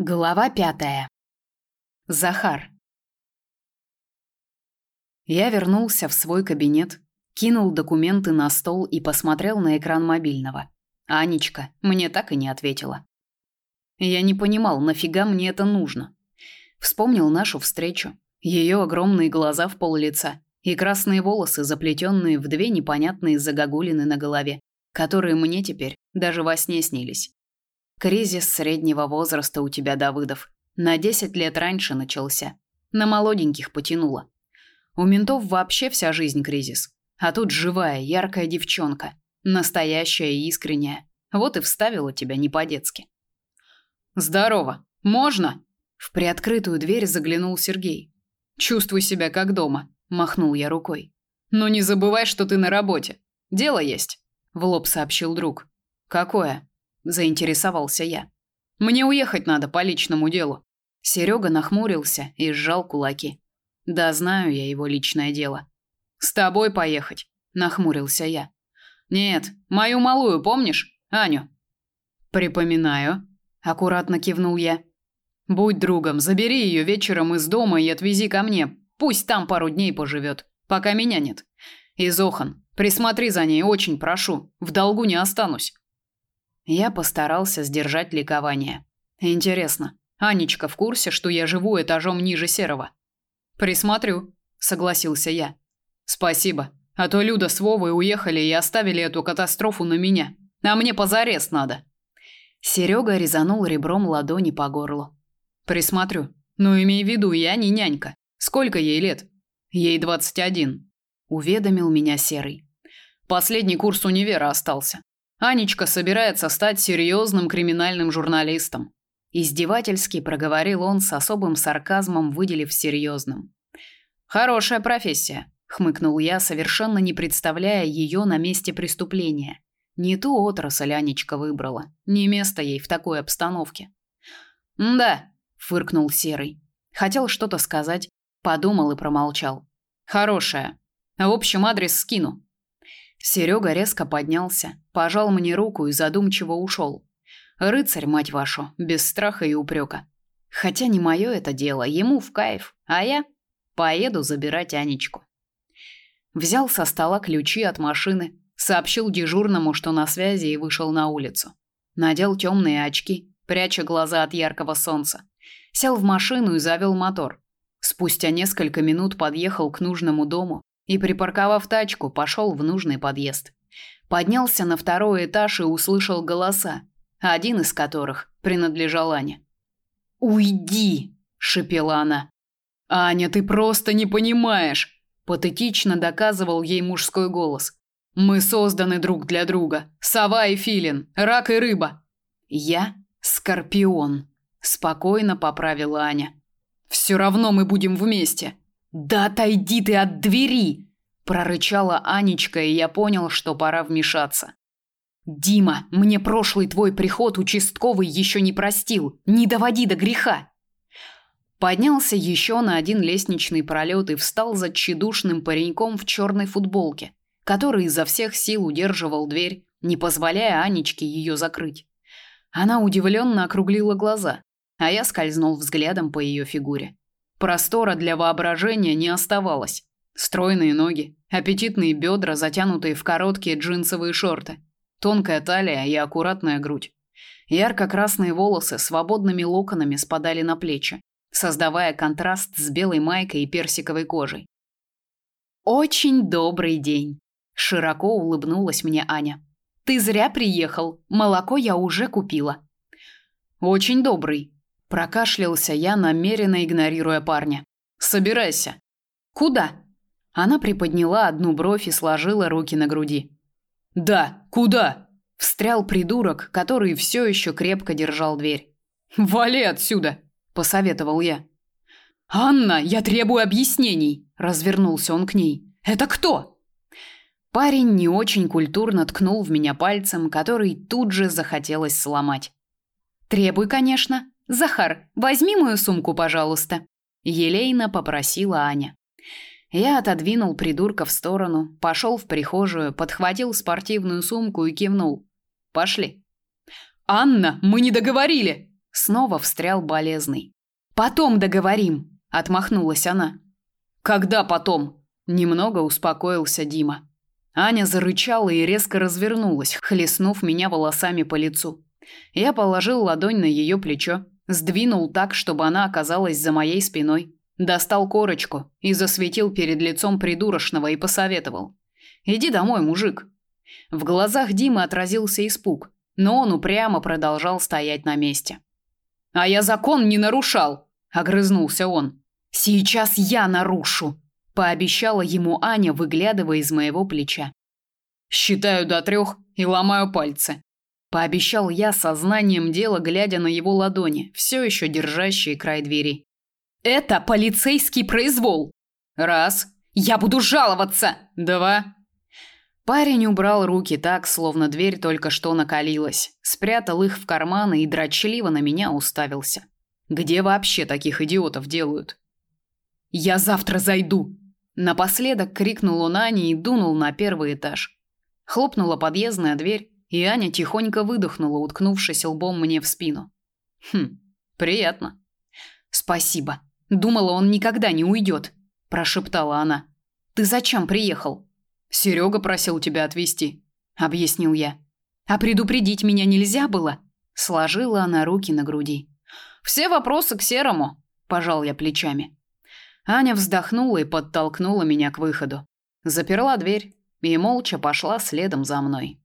Глава пятая. Захар. Я вернулся в свой кабинет, кинул документы на стол и посмотрел на экран мобильного. Анечка мне так и не ответила. Я не понимал, нафига мне это нужно. Вспомнил нашу встречу, ее огромные глаза в пол лица и красные волосы, заплетенные в две непонятные загогулины на голове, которые мне теперь даже во сне снились. Кризис среднего возраста у тебя, Давыдов, на 10 лет раньше начался. На молоденьких потянуло. У ментов вообще вся жизнь кризис. А тут живая, яркая девчонка, настоящая и искренняя. Вот и вставила тебя не по-детски. Здорово. Можно? В приоткрытую дверь заглянул Сергей. Чувствуй себя как дома, махнул я рукой. Но не забывай, что ты на работе. Дело есть, в лоб сообщил друг. Какое? Заинтересовался я. Мне уехать надо по личному делу. Серега нахмурился и сжал кулаки. Да знаю я его личное дело. С тобой поехать, нахмурился я. Нет, мою малую помнишь? Аню. Припоминаю, аккуратно кивнул я. Будь другом, забери ее вечером из дома и отвези ко мне. Пусть там пару дней поживет, пока меня нет. И Зохан, присмотри за ней, очень прошу. В долгу не останусь. Я постарался сдержать ликование. Интересно, Анечка в курсе, что я живу этажом ниже Серого? Присмотрю, согласился я. Спасибо. А то Люда с Вовой уехали и оставили эту катастрофу на меня. А мне позарез надо. Серега резанул ребром ладони по горлу. Присмотрю. Но имей в виду, я не нянька. Сколько ей лет? Ей двадцать один. уведомил меня Серый. Последний курс универа остался. Анечка собирается стать серьезным криминальным журналистом. Издевательски проговорил он с особым сарказмом, выделив серьезным. Хорошая профессия, хмыкнул я, совершенно не представляя ее на месте преступления. Не ту отрасль Анечка выбрала, не место ей в такой обстановке. "Да", фыркнул Серый. Хотел что-то сказать, подумал и промолчал. "Хорошая. В общем, адрес скину. Серега резко поднялся, пожал мне руку и задумчиво ушел. Рыцарь, мать вашу, без страха и упрека. Хотя не мое это дело, ему в кайф, а я поеду забирать Анечку. Взял со стола ключи от машины, сообщил дежурному, что на связи и вышел на улицу. Надел темные очки, пряча глаза от яркого солнца. Сел в машину и завел мотор. Спустя несколько минут подъехал к нужному дому, и, припарковав тачку, пошел в нужный подъезд. Поднялся на второй этаж и услышал голоса, один из которых принадлежал Ане. «Уйди!» – шипела она. «Аня, ты просто не понимаешь!» – патетично доказывал ей мужской голос. «Мы созданы друг для друга. Сова и филин, рак и рыба». «Я – скорпион», – спокойно поправила Аня. «Все равно мы будем вместе», «Да отойди ты от двери!» – прорычала Анечка, и я понял, что пора вмешаться. «Дима, мне прошлый твой приход участковый еще не простил. Не доводи до греха!» Поднялся еще на один лестничный пролет и встал за тщедушным пареньком в черной футболке, который изо всех сил удерживал дверь, не позволяя Анечке ее закрыть. Она удивленно округлила глаза, а я скользнул взглядом по ее фигуре. Простора для воображения не оставалось. Стройные ноги, аппетитные бедра, затянутые в короткие джинсовые шорты, тонкая талия и аккуратная грудь. Ярко-красные волосы свободными локонами спадали на плечи, создавая контраст с белой майкой и персиковой кожей. Очень добрый день, широко улыбнулась мне Аня. Ты зря приехал. Молоко я уже купила. Очень добрый, Прокашлялся я, намеренно игнорируя парня. Собирайся. Куда? Она приподняла одну бровь и сложила руки на груди. Да, куда? Встрял придурок, который все еще крепко держал дверь. Вали отсюда, посоветовал я. Анна, я требую объяснений, развернулся он к ней. Это кто? Парень не очень культурно ткнул в меня пальцем, который тут же захотелось сломать. Требуй, конечно, Захар, возьми мою сумку, пожалуйста, елейно попросила Аня. Я отодвинул придурка в сторону, пошел в прихожую, подхватил спортивную сумку и кивнул. Пошли. Анна, мы не договорили, снова встрял болезный. Потом договорим, отмахнулась она. Когда потом? Немного успокоился Дима. Аня зарычала и резко развернулась, хлестнув меня волосами по лицу. Я положил ладонь на ее плечо, сдвинул так, чтобы она оказалась за моей спиной, достал корочку и засветил перед лицом придурочного и посоветовал: "Иди домой, мужик". В глазах Димы отразился испуг, но он упрямо продолжал стоять на месте. "А я закон не нарушал", огрызнулся он. "Сейчас я нарушу", пообещала ему Аня, выглядывая из моего плеча. Считаю до трех и ломаю пальцы. Пообещал я сознанием дела, глядя на его ладони, все еще держащие край двери. Это полицейский произвол. Раз. Я буду жаловаться. Два. Парень убрал руки так, словно дверь только что накалилась, спрятал их в карманы и дрочливо на меня уставился. Где вообще таких идиотов делают? Я завтра зайду, Напоследок крикнул он Ане и дунул на первый этаж. Хлопнула подъездная дверь, и Аня тихонько выдохнула, уткнувшись лбом мне в спину. Хм, приятно. Спасибо. Думала, он никогда не уйдет, прошептала она. Ты зачем приехал? Серега просил тебя отвезти, объяснил я. А предупредить меня нельзя было? Сложила она руки на груди. Все вопросы к Серому, пожал я плечами. Аня вздохнула и подтолкнула меня к выходу. Заперла дверь и молча пошла следом за мной.